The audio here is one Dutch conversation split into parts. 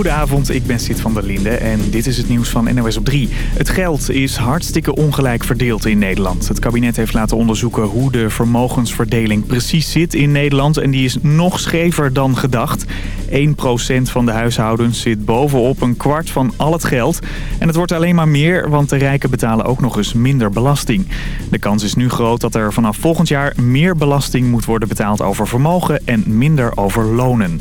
Goedenavond, ik ben Sid van der Linde en dit is het nieuws van NOS op 3. Het geld is hartstikke ongelijk verdeeld in Nederland. Het kabinet heeft laten onderzoeken hoe de vermogensverdeling precies zit in Nederland... en die is nog schever dan gedacht. 1% van de huishoudens zit bovenop een kwart van al het geld. En het wordt alleen maar meer, want de rijken betalen ook nog eens minder belasting. De kans is nu groot dat er vanaf volgend jaar meer belasting moet worden betaald over vermogen... en minder over lonen.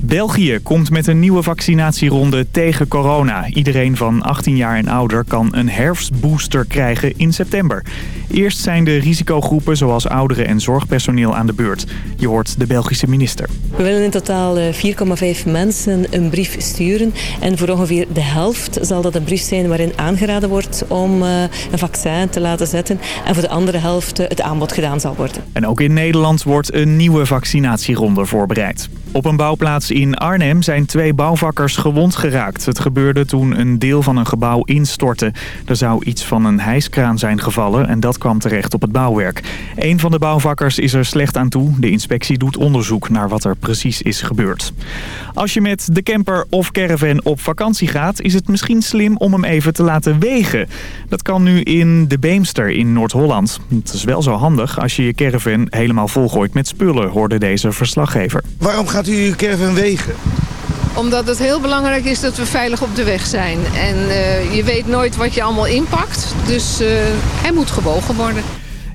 België komt met een nieuwe vaccinatieronde tegen corona. Iedereen van 18 jaar en ouder kan een herfstbooster krijgen in september. Eerst zijn de risicogroepen zoals ouderen en zorgpersoneel aan de beurt. Je hoort de Belgische minister. We willen in totaal 4,5 eh, mensen een brief sturen. En voor ongeveer de helft zal dat een brief zijn waarin aangeraden wordt om eh, een vaccin te laten zetten. En voor de andere helft het aanbod gedaan zal worden. En ook in Nederland wordt een nieuwe vaccinatieronde voorbereid. Op een bouwplaats in Arnhem zijn twee bouwvakkers gewond geraakt. Het gebeurde toen een deel van een gebouw instortte. Er zou iets van een hijskraan zijn gevallen en dat kwam terecht op het bouwwerk. Een van de bouwvakkers is er slecht aan toe. De inspectie doet onderzoek naar wat er precies is gebeurd. Als je met de camper of caravan op vakantie gaat... is het misschien slim om hem even te laten wegen. Dat kan nu in de Beemster in Noord-Holland. Het is wel zo handig als je je caravan helemaal volgooit met spullen... hoorde deze verslaggever. Waarom gaat u uw caravan wegen? Omdat het heel belangrijk is dat we veilig op de weg zijn. En uh, je weet nooit wat je allemaal inpakt. Dus uh, hij moet gewogen worden.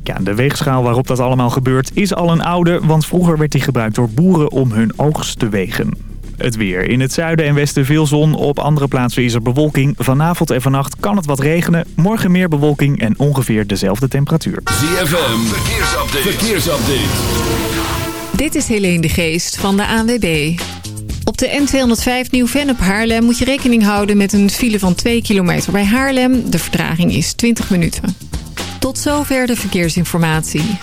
Ja, de weegschaal waarop dat allemaal gebeurt is al een oude... want vroeger werd die gebruikt door boeren om hun oogst te wegen. Het weer. In het zuiden en westen veel zon. Op andere plaatsen is er bewolking. Vanavond en vannacht kan het wat regenen. Morgen meer bewolking en ongeveer dezelfde temperatuur. ZFM. Verkeersupdate. Verkeersupdate. Dit is Helene de Geest van de ANWB. Op de N205 Nieuw-Vennep Haarlem moet je rekening houden met een file van 2 kilometer bij Haarlem. De vertraging is 20 minuten. Tot zover de verkeersinformatie.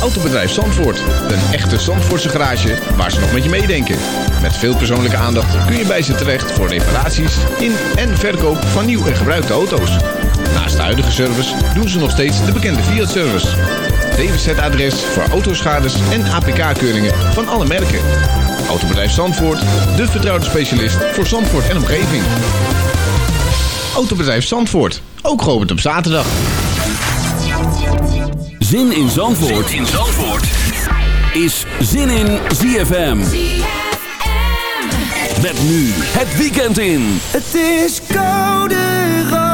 Autobedrijf Zandvoort. Een echte Zandvoortse garage waar ze nog met je meedenken. Met veel persoonlijke aandacht kun je bij ze terecht voor reparaties in en verkoop van nieuw en gebruikte auto's. Naast de huidige service doen ze nog steeds de bekende Fiat-service. DWZ-adres voor autoschades en APK-keuringen van alle merken. Autobedrijf Zandvoort, de vertrouwde specialist voor Zandvoort en omgeving. Autobedrijf Zandvoort, ook geopend op zaterdag. Zin in Zandvoort, zin in Zandvoort. is Zin in ZFM. Met nu het weekend in. Het is koude rood,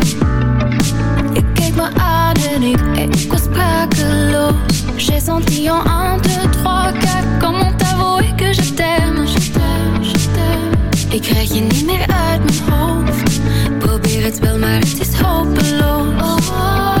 J'ai senti en 1, 2, 3, 4 Comment t'avouer que je t'aime, je t'aime, je t'aime. Ik krijg je niet meer uit mijn hoofd. Probeer het wel, maar het is hopeloos. oh,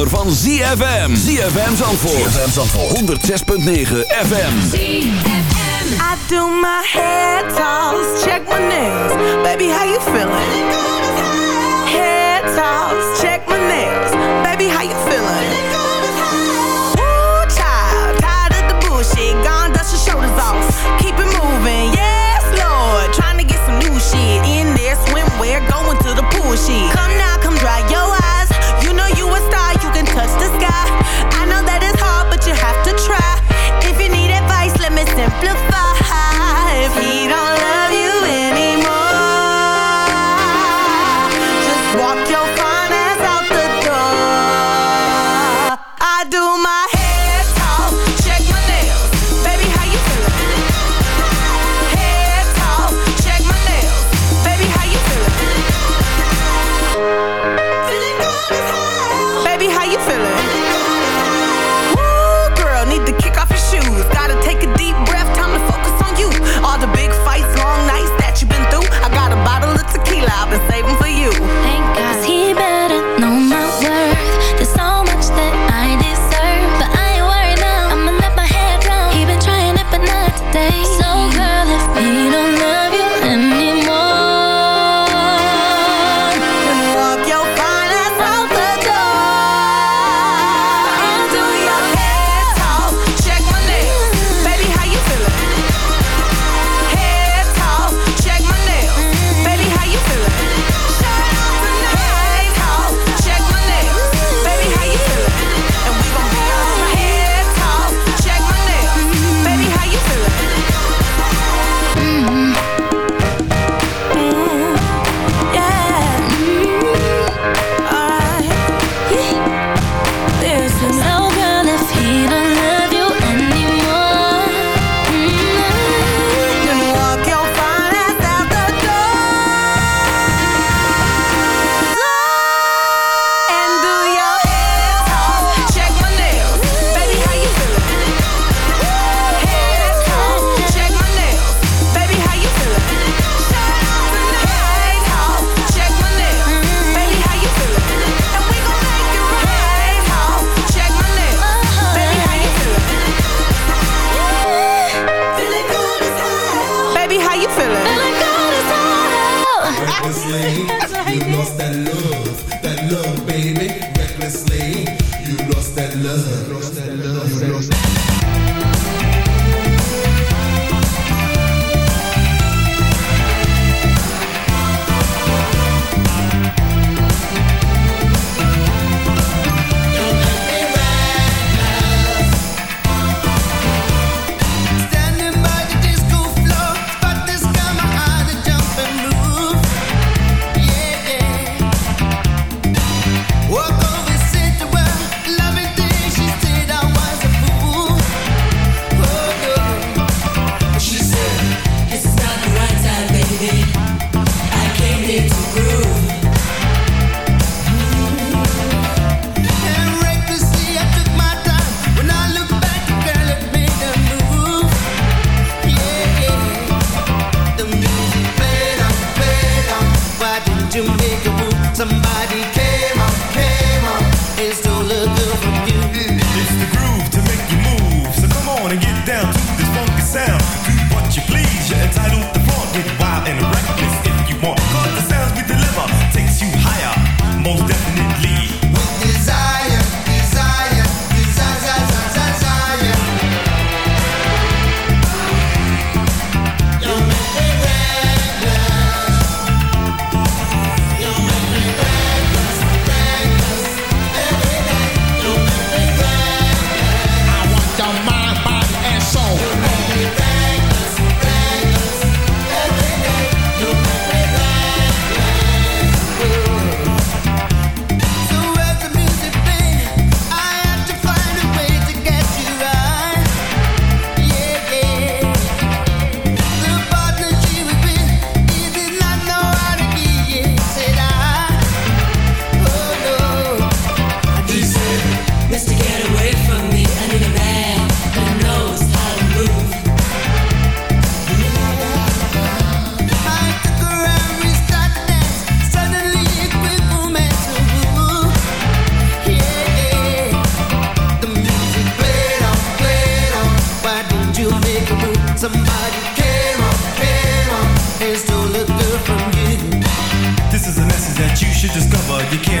zomer van ZFM. ZFM Zandvoort. ZFM Zandvoort. 106.9 FM. ZFM. I do my hair toss, check my nails. Baby, how you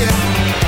yeah.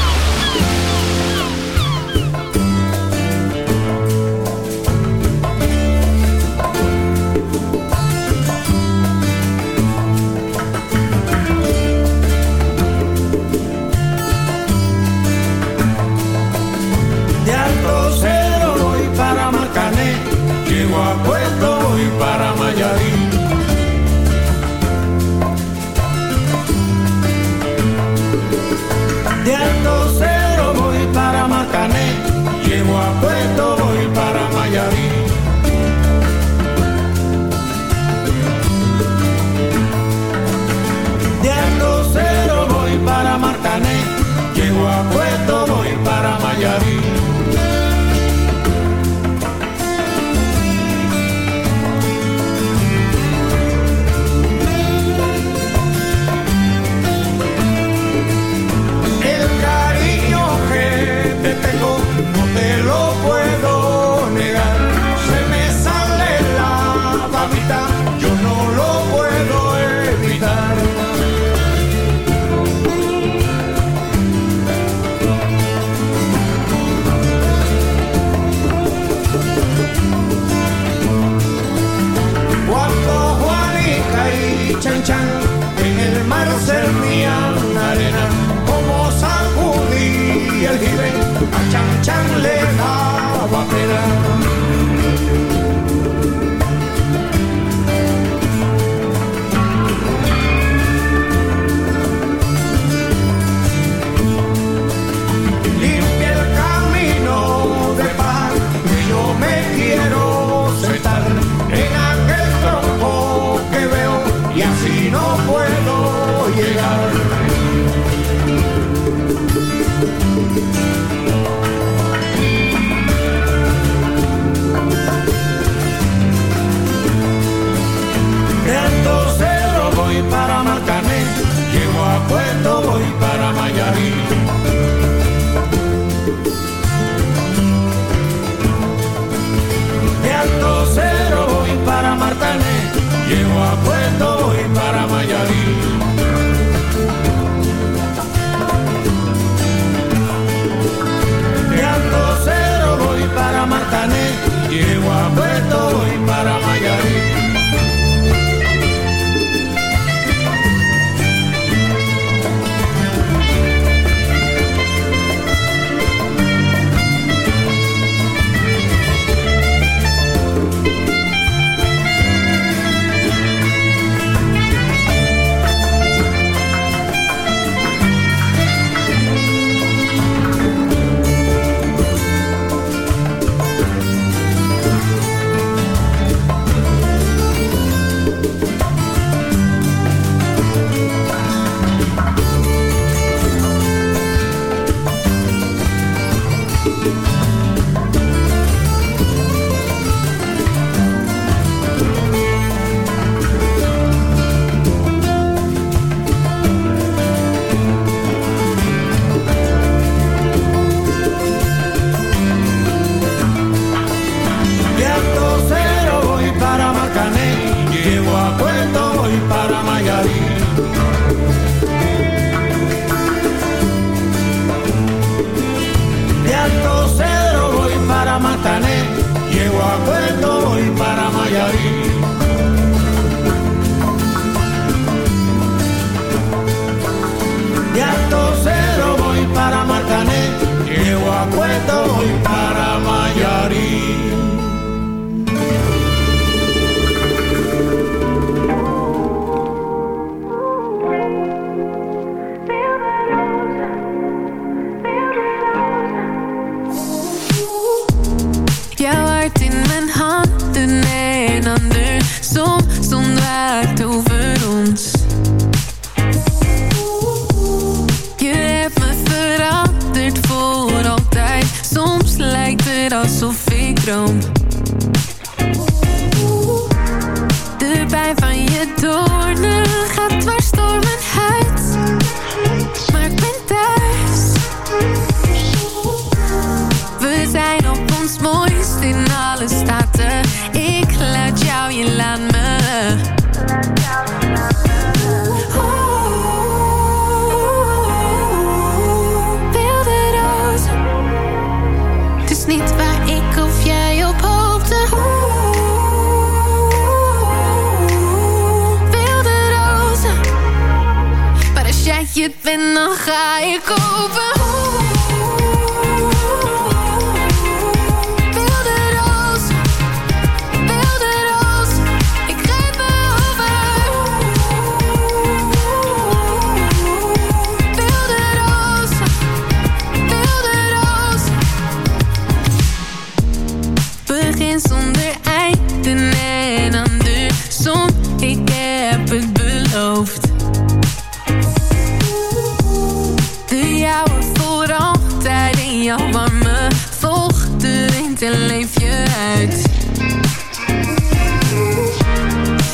en leef je uit.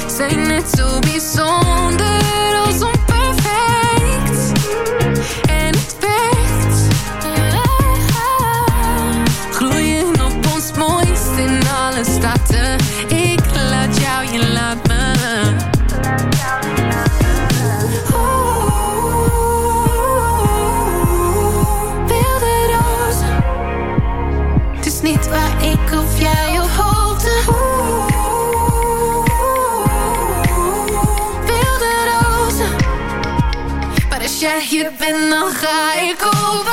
Zijn net zo bijzonder. jij, je bent dan ga ik op.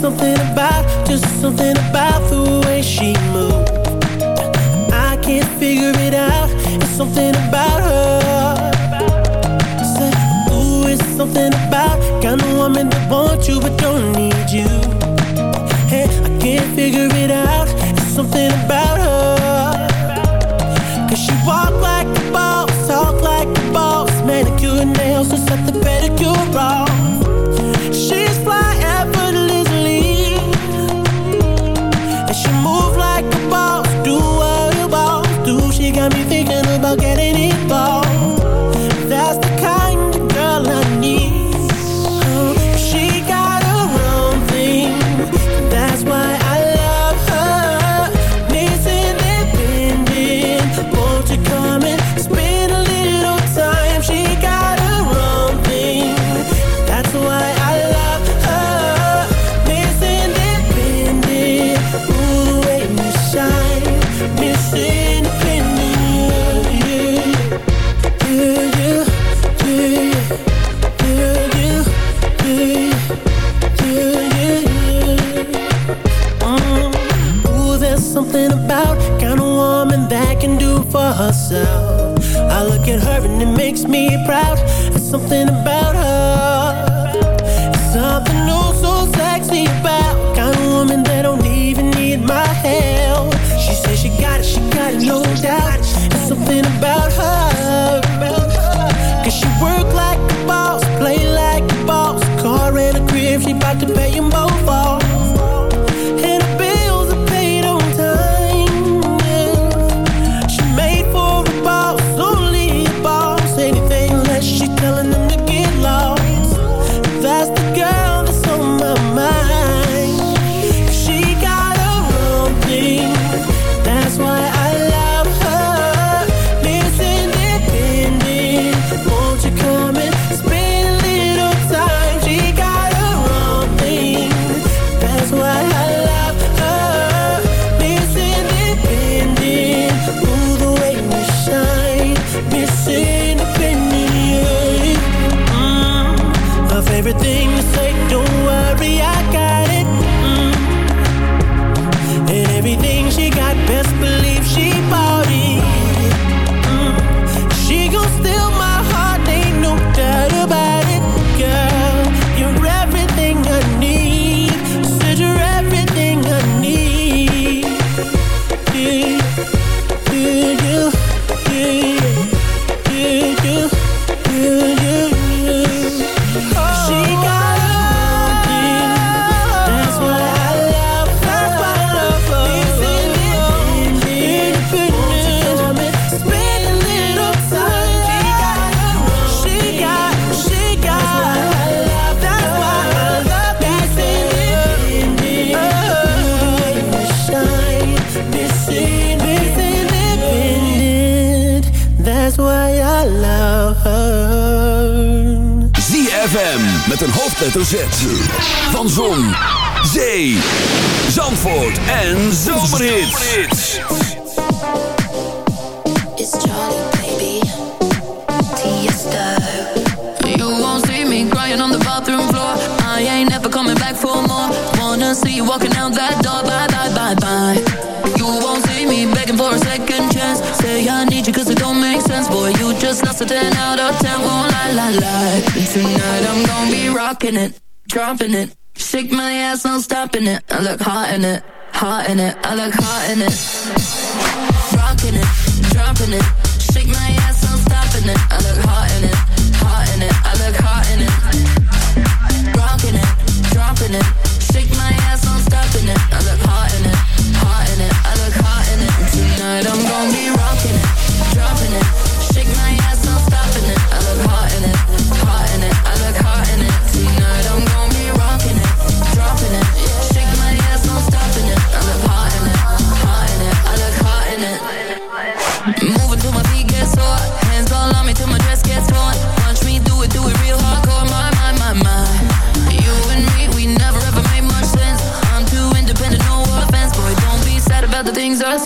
something about, just something about the way she moves. I can't figure it out. It's something about her. Say, ooh, it's something about kind of woman that wants you but don't need you. Hey, I can't figure it out. It's something about her. Cause she walk like a boss, talk like a boss, manicure nails, so set the pedicure off. At her and it makes me proud. There's something about her. It's something new, so sexy about kind of woman that don't even need my help. She says she got it, she got it, no doubt. See you walking out that door. Bye, bye, bye, bye. You won't see me begging for a second chance. Say I need you cause it don't make sense. Boy, you just lost a 10 out of 10. Won't lie, tonight I'm gonna be rocking it, dropping it. Shake my ass, no stopping it. I look hot in it, hot in it. I look hot in it. Rocking it, dropping it. Shake my ass, no stopping it. I look hot in it, hot in it. I look hot in it. Rocking it, dropping it i'm gonna be dropping it.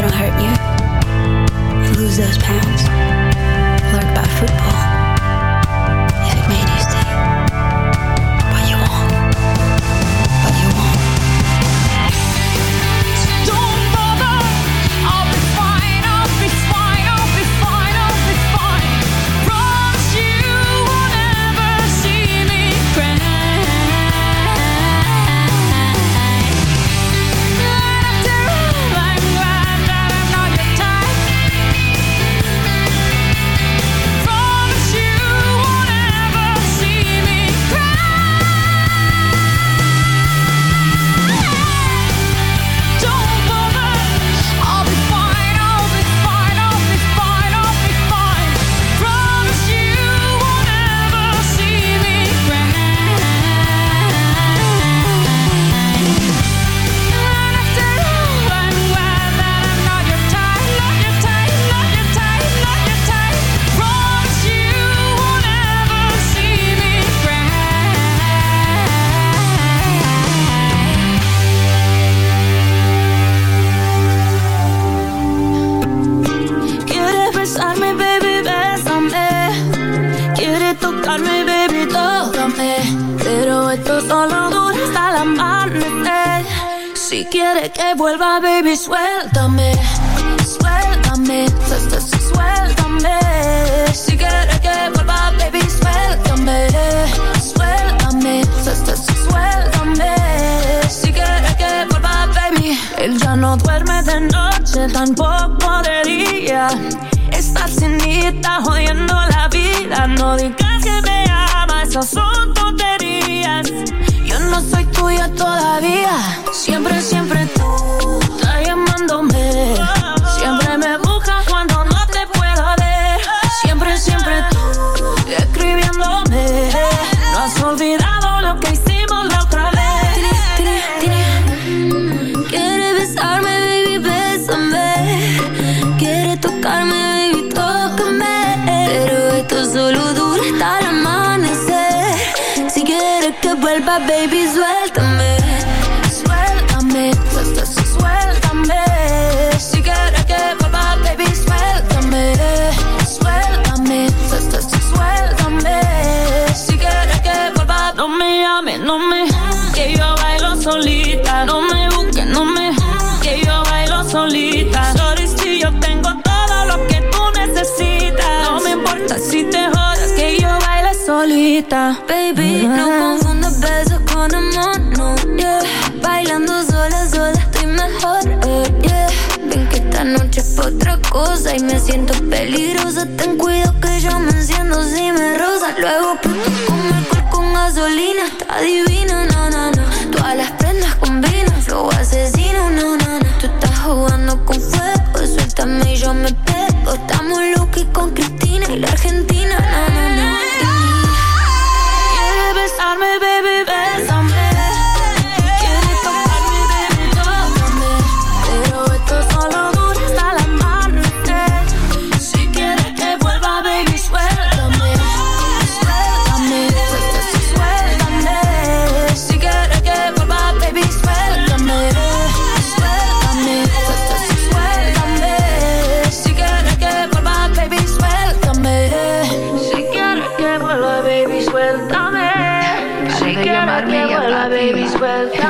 Don't hurt you. And lose those pounds. baby. No ah. confundas besos con amor, no, yeah. Bailando sola, sola estoy mejor, eh, yeah. Ven que esta noche es para otra cosa y me siento peligrosa. Ten cuidado que yo me enciendo si me rosa. Luego puto con alcohol con gasolina, está divino Cause